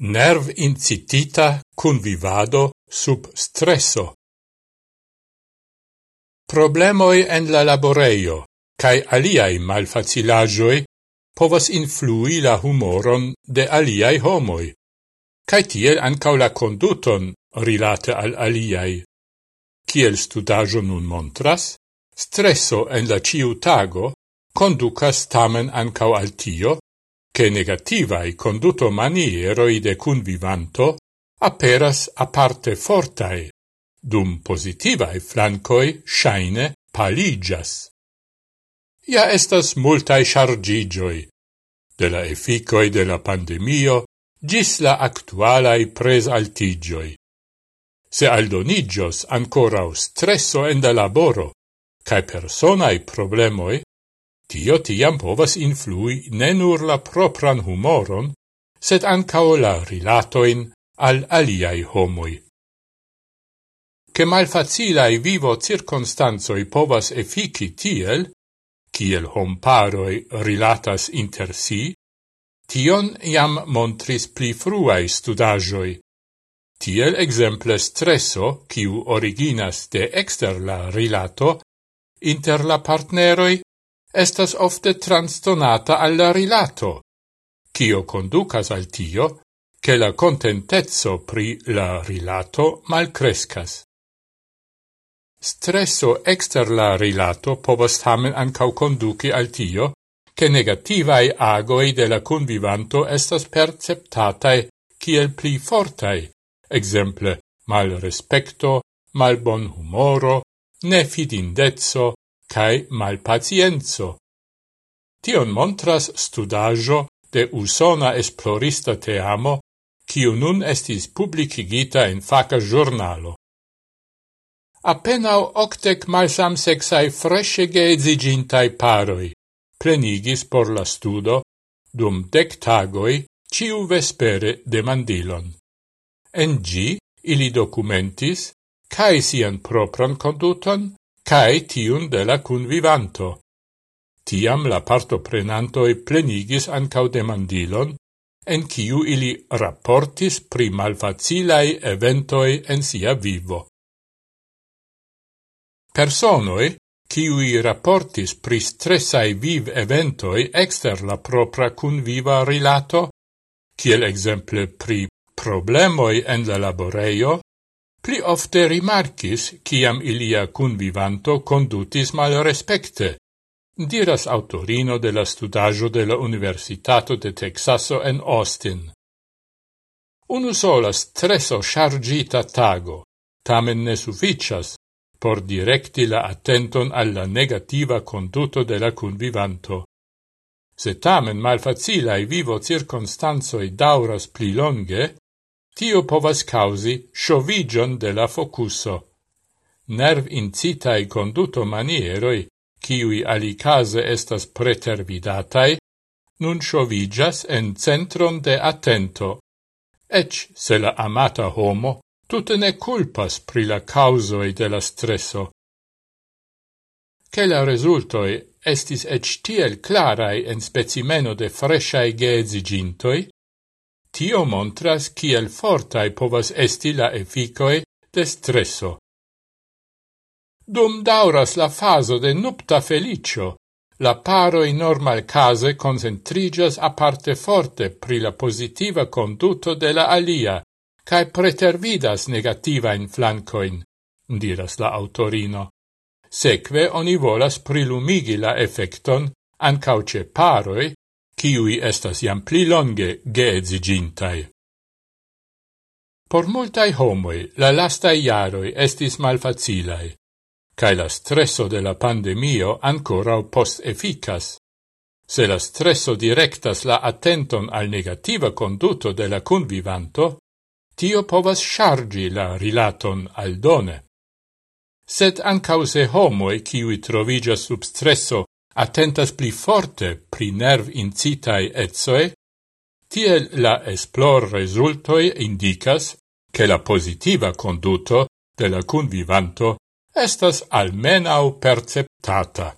Nerv incitita convivado sub stresso. Problemoi en la laboreio cae aliai malfacilagioi povas influi la humoron de aliai homoi, cae tiel ancau la conduton rilate al aliai. Ciel studagio nun montras, stresso en la ciutago conducas tamen ancau al tio, che negativae conduto manieroi de convivanto aperas aparte fortae, dum positivae flancoi shaine paligias. Ja estas multae chargigioi, de la efficoi de la pandemio gis la actualae presaltigioi. Se aldonigios ancora stresso en de laboro, cae personae problemoi, Tio tiam povas influi ne nur la propran humoron, sed ancao la rilatoin al aliai homoi. Che malfacilai vivo circonstanzoi povas effici tiel, kiel homparoi rilatas inter si, tion iam montris pli fruai studagioi. Tiel exemple stresso, kiu originas de exter la rilato, inter la partneroi estas ofte transdonata alla rilato, cio conducas al tio che la contentezzo pri la rilato malcrescas. Stresso exter la rilato povas tamen ancau conduci al tio che negativae agoi de la convivanto estas perceptatae kiel pli fortai, exemple mal respecto, mal bon humoro, ne fidindezzo, cae malpacienzo. Tion montras studajo de usona esplorista teamo, kiu nun estis publicigita in faca giornalo. Apenao octec malsam sexai fresce geedzigintai paroi plenigis por la studo dum dec tagoi ciu vespere demandilon. En gi ili documentis cae sian propran conduton, cae tiun de la cunvivanto. Tiam la partoprenantoi plenigis ancau demandilon, en kiu ili rapportis pri malfacilai eventoi en sia vivo. Personoi, ciui rapportis pri stressai viv eventoi exter la propra cunviva rilato, kiel exemple pri problemoi en la laboreio, pli ofte rimarkis ciam ilia convivanto condutis mal respecte, diras autorino de la studaggio de la Universitato de Texaso en Austin. Unu sola stresso chargita tago, tamen ne sufficias por directi la attenton alla negativa conduto de la convivanto. Se tamen malfacilae vivo circunstanzoi dauras pli longe, Tio povas causi sciovigion de la focuso. Nerv incitae conduto manieroi, kiui alicase estas pretervidatai, nun sciovigas en centron de attento. Ec se la amata homo tutte ne culpas pri la causoi de la stresso. Che la resultoi estis ec tiel clarai en specimeno de fresciae geezigintoi, Tio montras kiel fortai povas esti la efficoe de stresso. Dum dauras la faso de nupta felicio, la paroi normal case concentrigas aparte forte pri la positiva conduto de la alia, cae pretervidas negativa in flancoin, diras la autorino. Seque oni volas prilumigi la effecton, ancauce paroi, kiui estas iam pli longe geedzigintai. Por multai homoi la lastai iaroi estis malfacilai, cae la stresso de la pandemio ancora post efficas. Se la stresso directas la attenton al negativa conduto de la convivanto, tio povas chargi la rilaton al done. Sed ancause homoi, kiui trovigas sub stresso attentas pli forte pri nerv incitae etsoe, tiel la esplor resultoi indicas che la positiva conduto de la convivanto estas almenau perceptata.